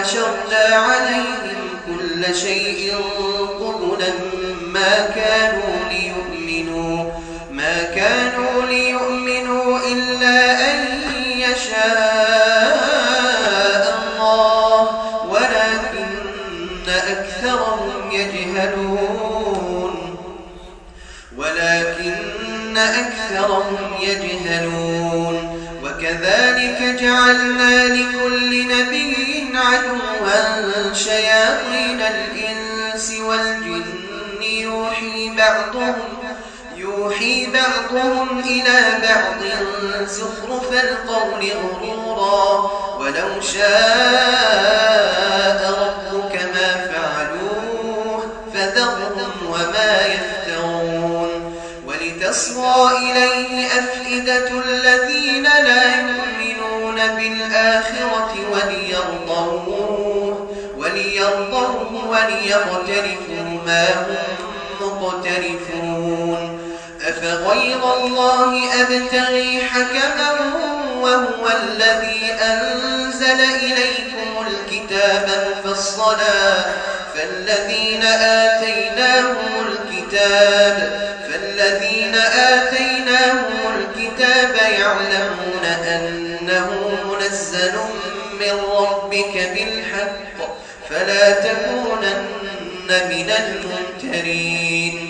وحشرنا عليهم كل شيء. زخرف القول غرورا. ولو شاء ربك ما فعلوه فذرهم وما يفترون. ولتصغى إليه أفئدة الذين لا يؤمنون بالآخرة وليرضوه وليرضوه وليقترفوا ما هم أفغير الله أبتغي حكما وهو الذي أنزل إليكم الكتاب مفصلا فالذين آتيناهم الكتاب فالذين آتيناهم الكتاب يعلمون أنه منزل من ربك بالحق فلا تكونن من الممترين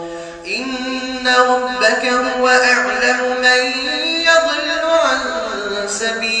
ربك هو أعلم من يضل عن سبيله.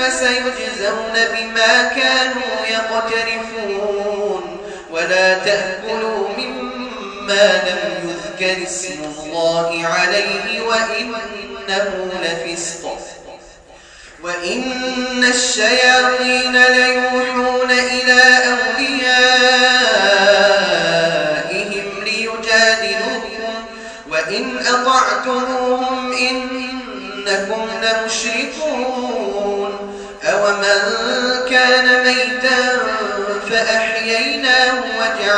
الإثم سيجزون بما كانوا يقترفون. ولا تأكلوا مما لم يذكر اسم الله عليه وإنه لفسق. وإن الشياطين ليوحون إلى أوليائهم ليجادلوكم. وإن أطعتموهم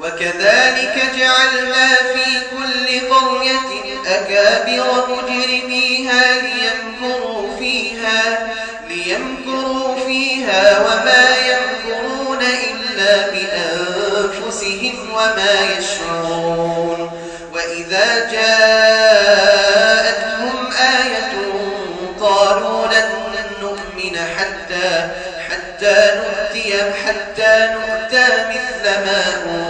وكذلك جعلنا في كل قرية أكابر مجرميها ليمكروا فيها ليمكروا فيها وما يمكرون إلا بأنفسهم وما يشعرون. وإذا جاءتهم آية قالوا لن نؤمن حتى حتى نؤتي حتى نؤتى مثل ما أوتي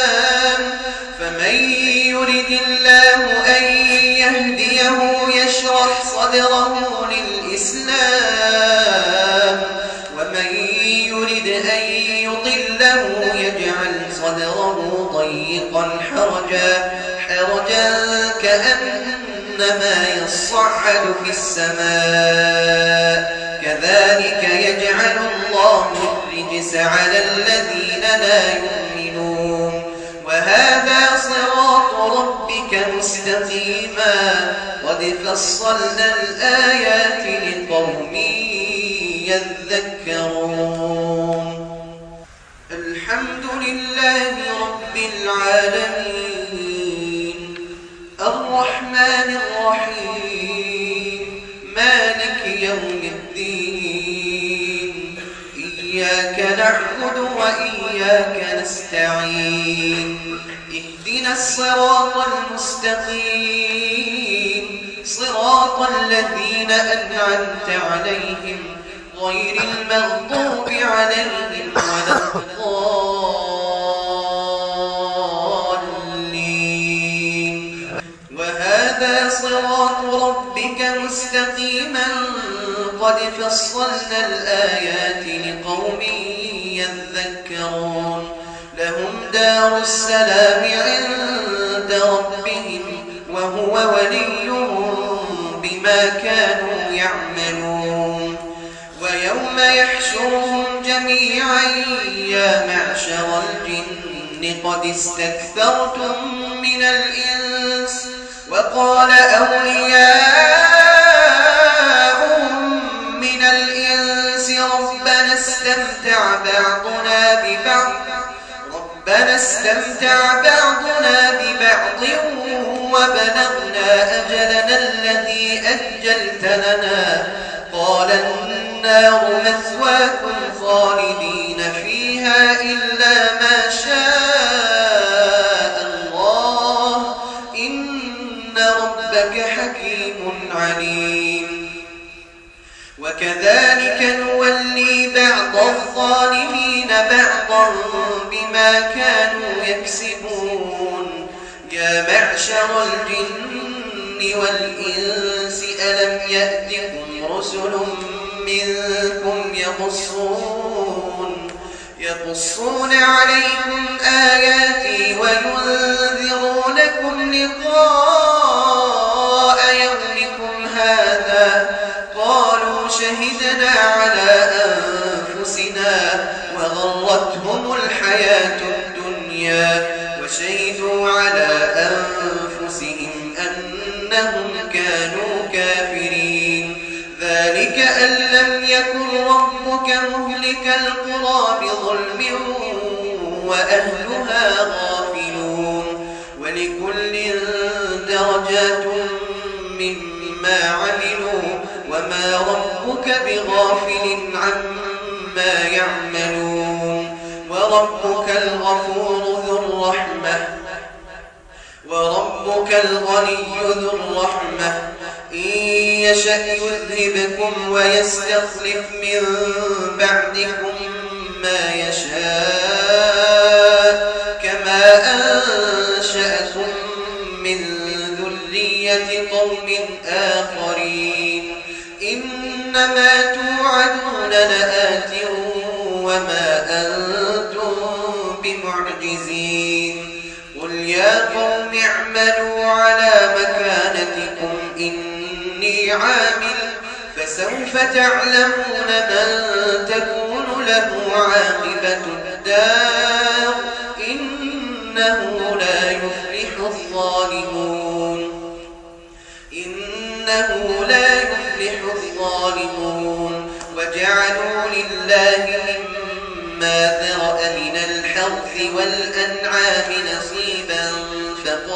الله أن يهديه يشرح صدره للإسلام. ومن يرد أن يضله يجعل صدره ضيقا حرجا حرجا كأنما يصعد في السماء. كذلك يجعل الله الرجس على الذين لا يؤمنون. وهذا مستقيما قد فصلنا الآيات لقوم يذكرون. الحمد لله رب العالمين. الرحمن الرحيم. مالك يوم الدين. إياك نعبد وإياك نستعين. اهدنا الصراط المستقيم. صراط الذين أنعمت عليهم غير المغضوب عليهم ولا الضالين. وهذا صراط ربك مستقيما. قد فصلنا الآيات لقوم يذكرون. لهم دار السلام عند ربهم وهو وليهم بما كانوا يعملون ويوم يحشرهم جميعا يا معشر الجن قد استكثرتم من الإنس وقال أولياء من الإنس ربنا استمتع بعضنا ببعض ربنا استمتع بعضنا ببعض وبلغنا أجلنا الذي أجلت لنا. قال النار مثواكم خالدين فيها إلا ما شاء الله. إن ربك حكيم عليم. وكذلك نولي بعض الظالمين بعضا بما كانوا يكسبون. يا معشر الجن والإنس ألم يأتكم رسل منكم يقصون يقصون عليكم آياتي وينذرونكم لقاء يومكم هذا. قالوا شهدنا على أنفسنا وغرتهم الحياة الدنيا. وشهدوا على أنفسهم أنهم كانوا كافرين. ذلك أن لم يكن ربك مهلك القرى بظلم وأهلها غافلون. ولكل درجات مما عملوا وما ربك بغافل عما يعملون. وربك الغفور ذو الرحمة وربك الغني ذو الرحمة. إن يشأ يذهبكم ويستخلف من بعدكم ما يشاء كما أنشأكم من ذرية قوم آخرين. إنما توعدون لآت وما أنتم بمعجزين. قل يا قوم اعملوا على مكانتكم إني عامل فسوف تعلمون من تكون له عاقبة الدار إنه لا يفلح الظالمون إنه لا يفلح الظالمون وجعلوا لله مما ذرأ من الحرث والأنعام نصيبا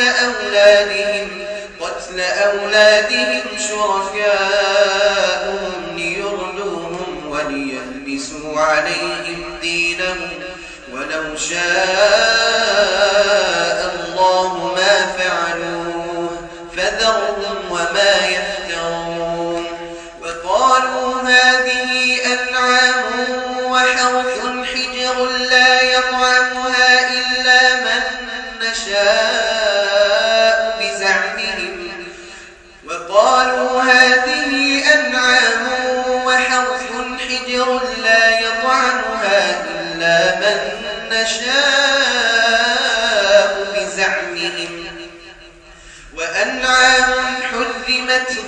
أولادهم قتل أولادهم شركاؤهم ليردوهم وليلبسوا عليهم دينهم. ولو شاء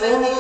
ven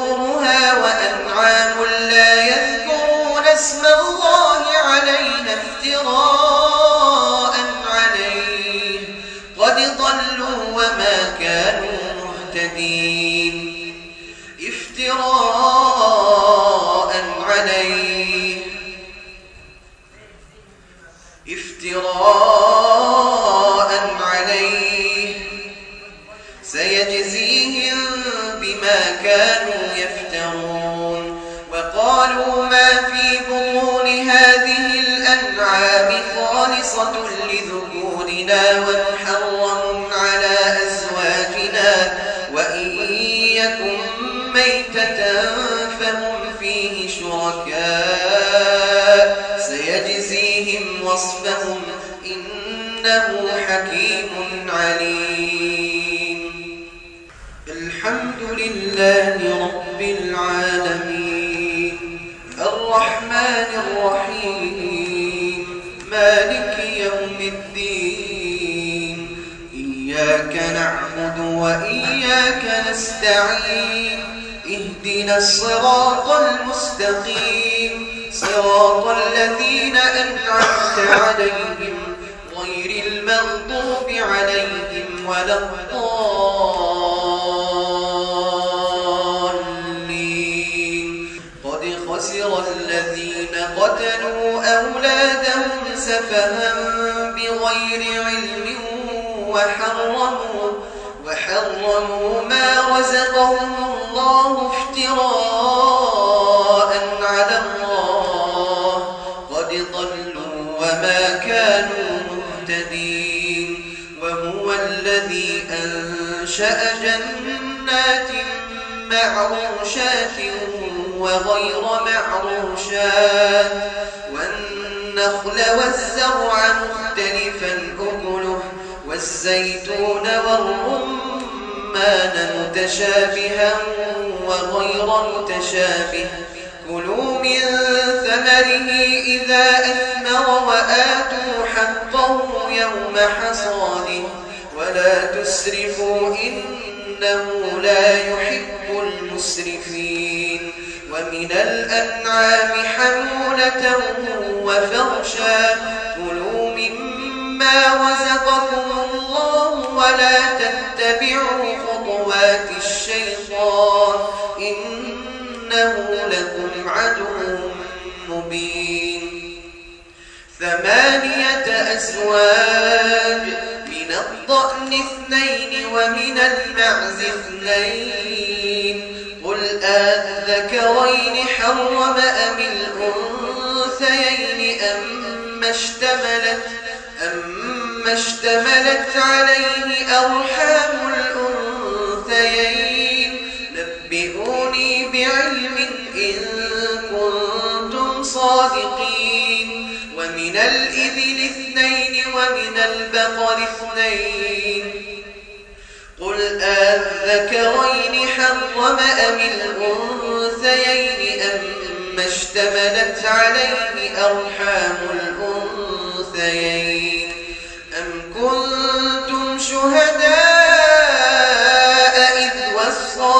ميتة فهم فيه شركاء. سيجزيهم وصفهم إنه حكيم عليم. الحمد لله رب العالمين. الرحمن الرحيم. مالك يوم الدين. إياك نعبد وإياك نستعين. اهدنا الصراط المستقيم. صراط الذين أنعمت عليهم غير المغضوب عليهم ولا الضالين. قد خسر الذين قتلوا أولادهم سفها بغير علم وحرموا وحرموا ما رزقهم الله افتراء على الله. قد ضلوا وما كانوا مهتدين. وهو الذي أنشأ جنات معروشات وغير معروشات. والنخل والزرع مختلفا أكله. والزيتون والرمان متشابها وغير متشابه. كلوا من ثمره إذا أثمر وآتوا حقه يوم حصاده. ولا تسرفوا إنه لا يحب المسرفين. ومن الأنعام حمولة وفرشا. كلوا مما رزقكم الله ولا تتبعوا خطوات الشيطان إنه لكم عدو مبين. ثمانية أزواج من الضأن اثنين ومن المعز اثنين. قل آذكرين حرم أم الأنثيين أم اشتملت, أم اشتملت عليه أرحام كنتم صادقين ومن الإبل اثنين ومن البقر اثنين. قل آذكرين حرم أم الأنثيين أم اشتملت عليه أرحام الأنثيين. أم كنتم شهداء إذ وصاكم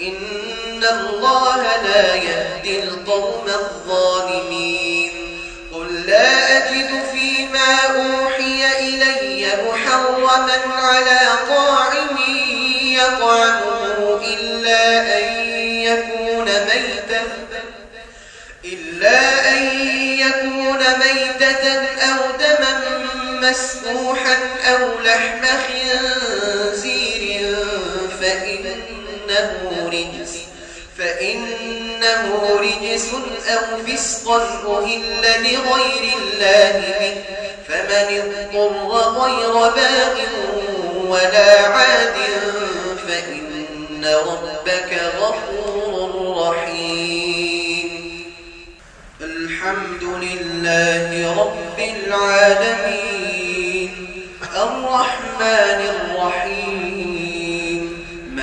إن الله لا يهدي القوم الظالمين. قل لا أجد فيما أوحي إلي محرما على طاعم يطعمه إلا أن يكون ميتا إلا أن يكون ميتة أو دما مسفوحا أو لحم خنزير فإنه رجس. فإنه رجس أو فسقا أهل لغير الله به. فمن اضطر غير باغ ولا عاد فإن ربك غفور رحيم. الحمد لله رب العالمين. الرحمن الرحيم.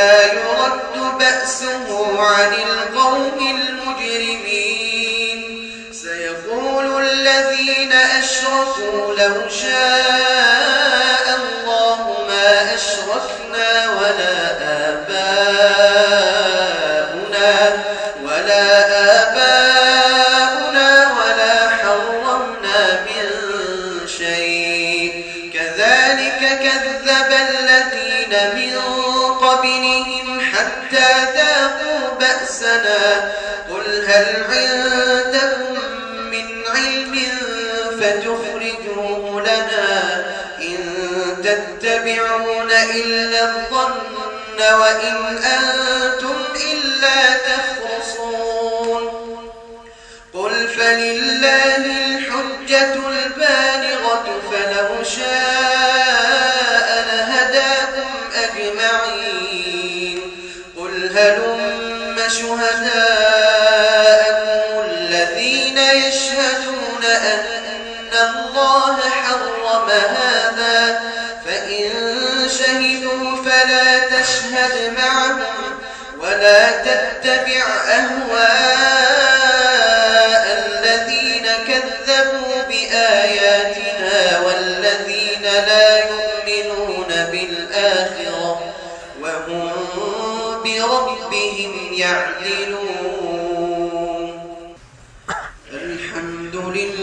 ولا يرد بأسه عن القوم المجرمين. سيقول الذين لو فتخرجوه لنا إن تتبعون إلا الظن وإن أنتم إلا تخرصون. قل فلله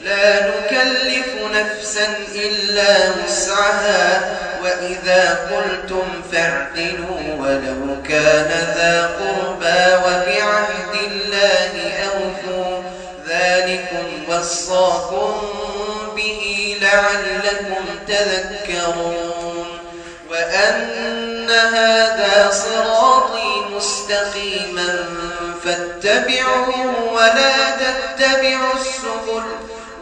لا نكلف نفسا إلا وسعها وإذا قلتم فاعدلوا ولو كان ذا قربى وبعهد الله أوفوا. ذلكم وصاكم به لعلكم تذكرون. وأن هذا صراطي مستقيما فاتبعوا ولا تتبعوا السبل.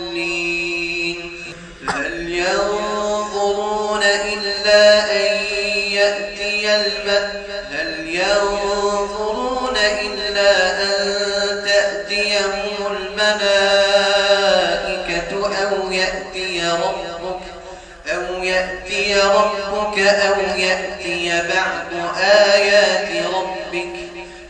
الضالين. هل ينظرون إلا أن يأتي الماء هل ينظرون إلا أن تأتيهم الملائكة أو يأتي ربك أو يأتي ربك أو يأتي بعض آيات ربك؟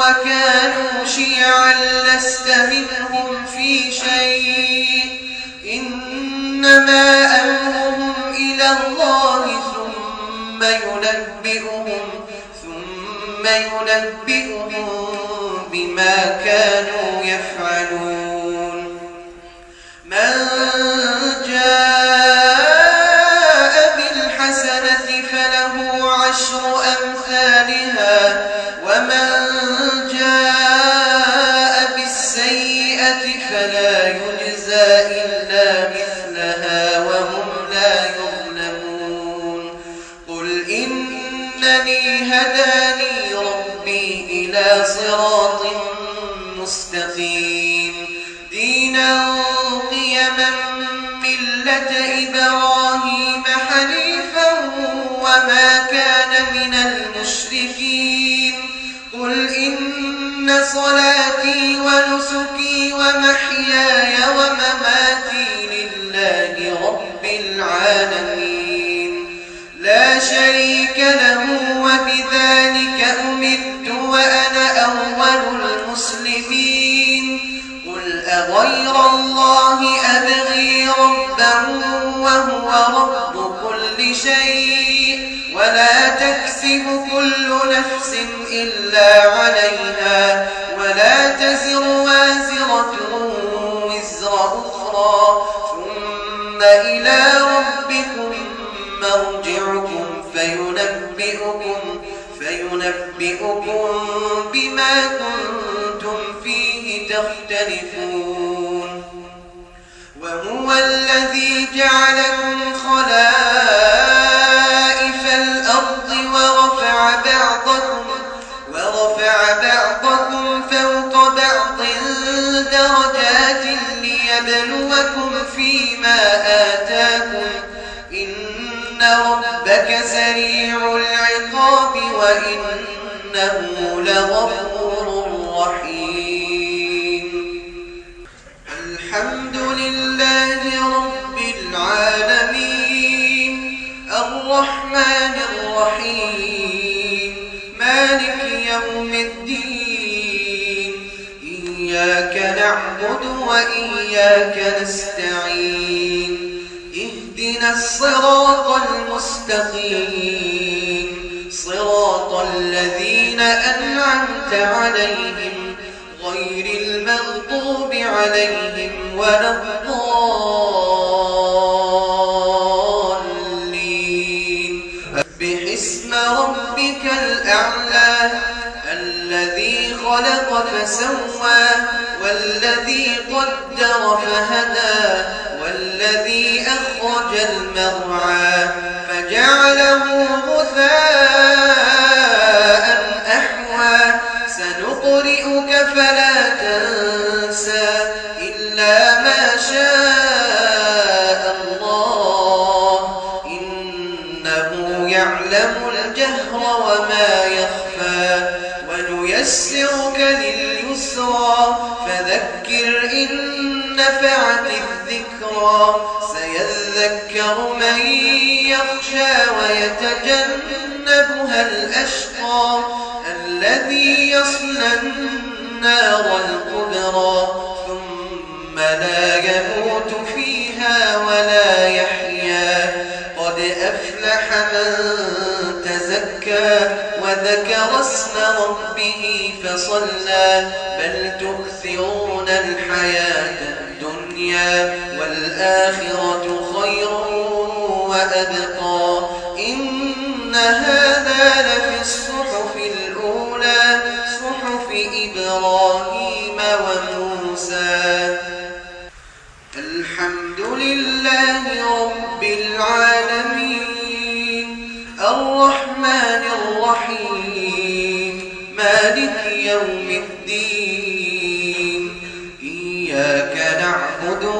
وكانوا شيعا لست منهم في شيء. إنما أمرهم إلى الله ثم ينبئهم ثم ينبئهم بما كانوا يفعلون. من أغير الله أبغي ربا وهو رب كل شيء ولا تكسب كل نفس إلا عليها فيما آتاكم إن ربك سريع العقاب وإنه لغفور رحيم. الحمد لله رب العالمين. الرحمن الرحيم. مالك يوم الدين. إياك نعبد وإياك نستعين. اهدنا الصراط المستقيم. صراط الذين أنعمت عليهم غير المغضوب عليهم ولا الضالين. باسم ربك الأعلى الذي خلق فسوى والذي قدر فهدى. أخرج وذكر اسم ربه فصلى بل تؤثرون الحياة الدنيا والآخرة خير وأبقى. إن هذا لفي الصحف الأولى صحف إبراهيم وموسى. الحمد لله رب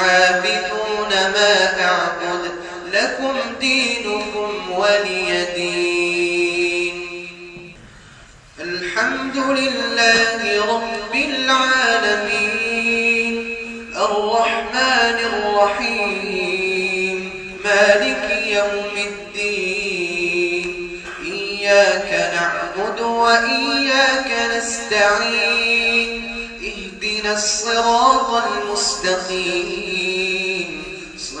عابدون ما أعبد لكم دينكم ولي دين. الحمد لله رب العالمين. الرحمن الرحيم. مالك يوم الدين. إياك نعبد وإياك نستعين. اهدنا الصراط المستقيم.